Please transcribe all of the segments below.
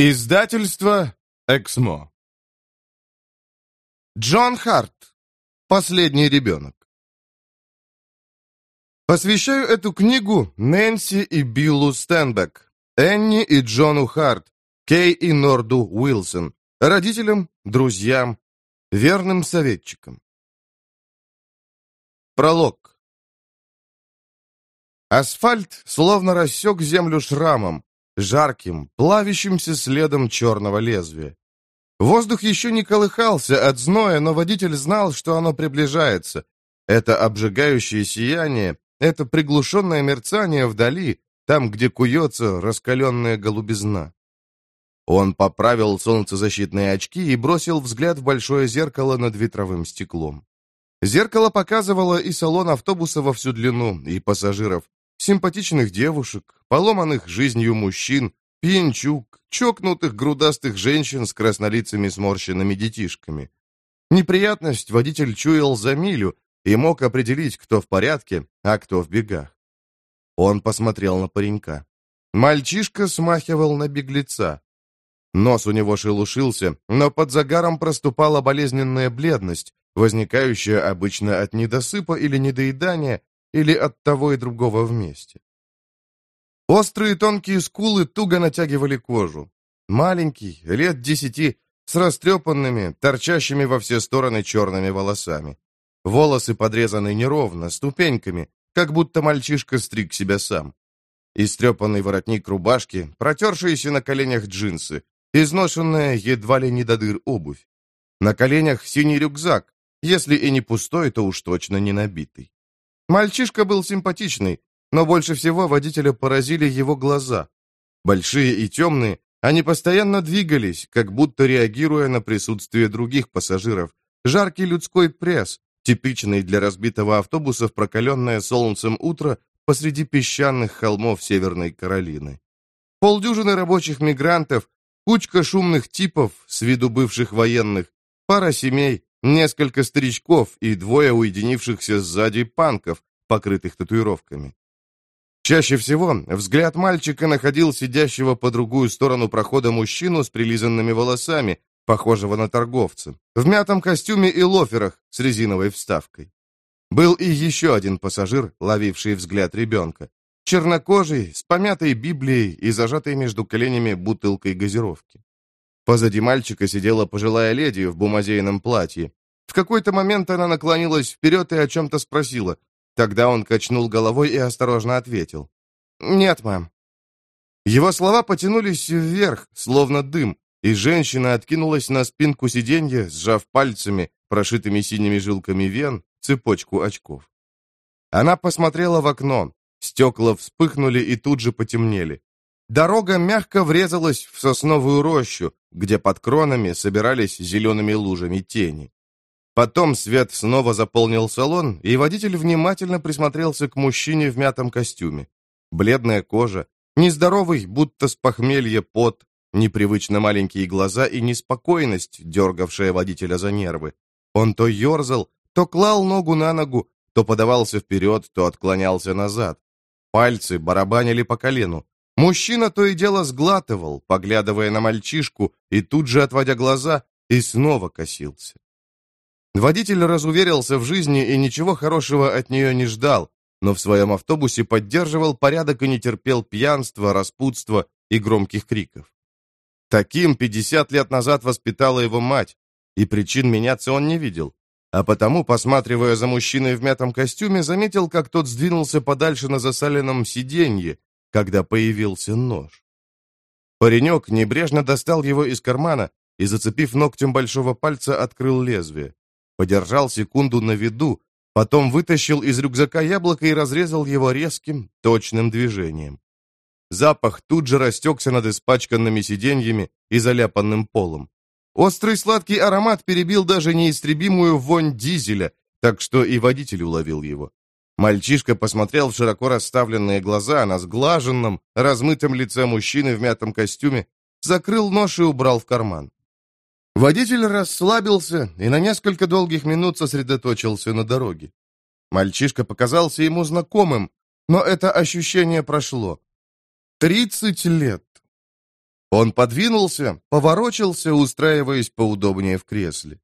Издательство «Эксмо». Джон Харт. Последний ребенок. Посвящаю эту книгу Нэнси и Биллу Стенбек, Энни и Джону Харт, Кей и Норду Уилсон, родителям, друзьям, верным советчикам. Пролог. Асфальт словно рассек землю шрамом, жарким, плавящимся следом черного лезвия. Воздух еще не колыхался от зноя, но водитель знал, что оно приближается. Это обжигающее сияние, это приглушенное мерцание вдали, там, где куется раскаленная голубизна. Он поправил солнцезащитные очки и бросил взгляд в большое зеркало над ветровым стеклом. Зеркало показывало и салон автобуса во всю длину, и пассажиров, симпатичных девушек, поломанных жизнью мужчин, пьянчук, чокнутых грудастых женщин с краснолицами сморщенными детишками. Неприятность водитель чуял за милю и мог определить, кто в порядке, а кто в бегах. Он посмотрел на паренька. Мальчишка смахивал на беглеца. Нос у него шелушился, но под загаром проступала болезненная бледность, возникающая обычно от недосыпа или недоедания, или от того и другого вместе. Острые тонкие скулы туго натягивали кожу. Маленький, лет десяти, с растрепанными, торчащими во все стороны черными волосами. Волосы подрезаны неровно, ступеньками, как будто мальчишка стриг себя сам. Истрепанный воротник рубашки, протершиеся на коленях джинсы, изношенная едва ли не до дыр обувь. На коленях синий рюкзак, если и не пустой, то уж точно не набитый. Мальчишка был симпатичный, но больше всего водителя поразили его глаза. Большие и темные, они постоянно двигались, как будто реагируя на присутствие других пассажиров. Жаркий людской пресс, типичный для разбитого автобуса в прокаленное солнцем утро посреди песчаных холмов Северной Каролины. Полдюжины рабочих мигрантов, кучка шумных типов, с виду бывших военных, пара семей, Несколько старичков и двое уединившихся сзади панков, покрытых татуировками. Чаще всего взгляд мальчика находил сидящего по другую сторону прохода мужчину с прилизанными волосами, похожего на торговца, в мятом костюме и лоферах с резиновой вставкой. Был и еще один пассажир, ловивший взгляд ребенка. Чернокожий, с помятой Библией и зажатой между коленями бутылкой газировки. Позади мальчика сидела пожилая леди в бумазейном платье. В какой-то момент она наклонилась вперед и о чем-то спросила. Тогда он качнул головой и осторожно ответил. «Нет, мам». Его слова потянулись вверх, словно дым, и женщина откинулась на спинку сиденья, сжав пальцами, прошитыми синими жилками вен, цепочку очков. Она посмотрела в окно. Стекла вспыхнули и тут же потемнели. Дорога мягко врезалась в сосновую рощу, где под кронами собирались зелеными лужами тени. Потом свет снова заполнил салон, и водитель внимательно присмотрелся к мужчине в мятом костюме. Бледная кожа, нездоровый, будто с похмелья пот, непривычно маленькие глаза и неспокойность, дергавшая водителя за нервы. Он то ерзал, то клал ногу на ногу, то подавался вперед, то отклонялся назад. Пальцы барабанили по колену. Мужчина то и дело сглатывал, поглядывая на мальчишку, и тут же, отводя глаза, и снова косился. Водитель разуверился в жизни и ничего хорошего от нее не ждал, но в своем автобусе поддерживал порядок и не терпел пьянства, распутства и громких криков. Таким 50 лет назад воспитала его мать, и причин меняться он не видел. А потому, посматривая за мужчиной в мятом костюме, заметил, как тот сдвинулся подальше на засаленном сиденье, когда появился нож. Паренек небрежно достал его из кармана и, зацепив ногтем большого пальца, открыл лезвие. Подержал секунду на виду, потом вытащил из рюкзака яблоко и разрезал его резким, точным движением. Запах тут же растекся над испачканными сиденьями и заляпанным полом. Острый сладкий аромат перебил даже неистребимую вонь дизеля, так что и водитель уловил его. Мальчишка посмотрел в широко расставленные глаза на сглаженном, размытом лице мужчины в мятом костюме, закрыл нож и убрал в карман. Водитель расслабился и на несколько долгих минут сосредоточился на дороге. Мальчишка показался ему знакомым, но это ощущение прошло. Тридцать лет. Он подвинулся, поворочился, устраиваясь поудобнее в кресле.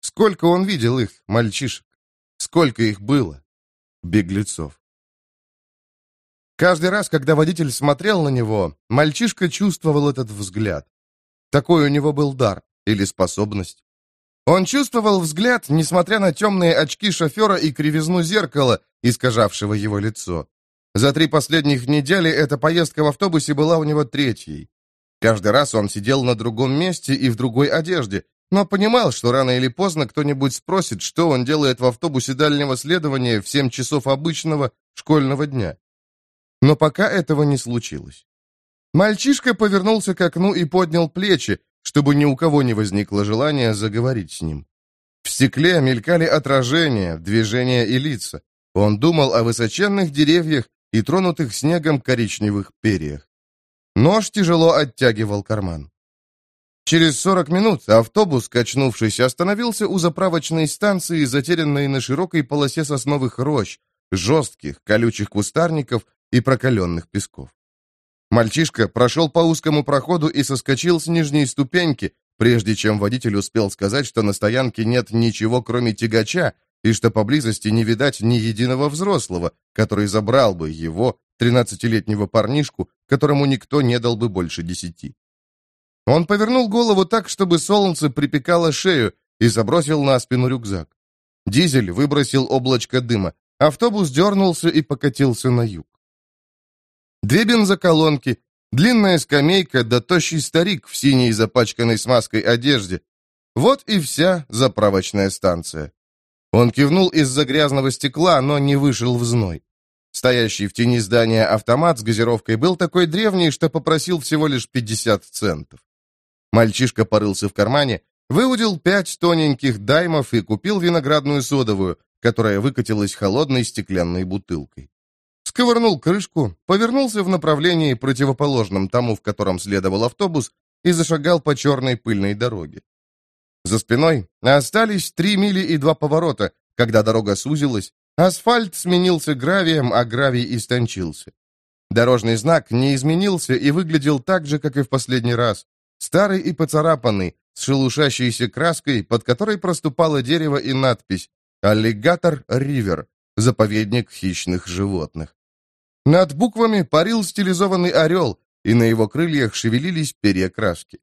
Сколько он видел их, мальчишек? Сколько их было? Беглецов. Каждый раз, когда водитель смотрел на него, мальчишка чувствовал этот взгляд. Такой у него был дар или способность. Он чувствовал взгляд, несмотря на темные очки шофера и кривизну зеркала, искажавшего его лицо. За три последних недели эта поездка в автобусе была у него третьей. Каждый раз он сидел на другом месте и в другой одежде, но понимал, что рано или поздно кто-нибудь спросит, что он делает в автобусе дальнего следования в 7 часов обычного школьного дня. Но пока этого не случилось. Мальчишка повернулся к окну и поднял плечи, чтобы ни у кого не возникло желания заговорить с ним. В стекле мелькали отражения, движения и лица. Он думал о высоченных деревьях и тронутых снегом коричневых перьях. Нож тяжело оттягивал карман. Через 40 минут автобус, качнувшись, остановился у заправочной станции, затерянной на широкой полосе сосновых рощ, жестких, колючих кустарников и прокаленных песков. Мальчишка прошел по узкому проходу и соскочил с нижней ступеньки, прежде чем водитель успел сказать, что на стоянке нет ничего, кроме тягача, и что поблизости не видать ни единого взрослого, который забрал бы его, тринадцатилетнего парнишку, которому никто не дал бы больше десяти. Он повернул голову так, чтобы солнце припекало шею, и забросил на спину рюкзак. Дизель выбросил облачко дыма. Автобус дернулся и покатился на юг. Две бензоколонки, длинная скамейка да тощий старик в синей запачканной смазкой одежде. Вот и вся заправочная станция. Он кивнул из-за грязного стекла, но не вышел в зной. Стоящий в тени здания автомат с газировкой был такой древний, что попросил всего лишь 50 центов. Мальчишка порылся в кармане, выудил пять тоненьких даймов и купил виноградную содовую, которая выкатилась холодной стеклянной бутылкой. Сковырнул крышку, повернулся в направлении, противоположном тому, в котором следовал автобус, и зашагал по черной пыльной дороге. За спиной остались три мили и два поворота, когда дорога сузилась, асфальт сменился гравием, а гравий истончился. Дорожный знак не изменился и выглядел так же, как и в последний раз, старый и поцарапанный, с шелушащейся краской, под которой проступало дерево и надпись «Аллигатор Ривер. Заповедник хищных животных». Над буквами парил стилизованный орел, и на его крыльях шевелились перья краски.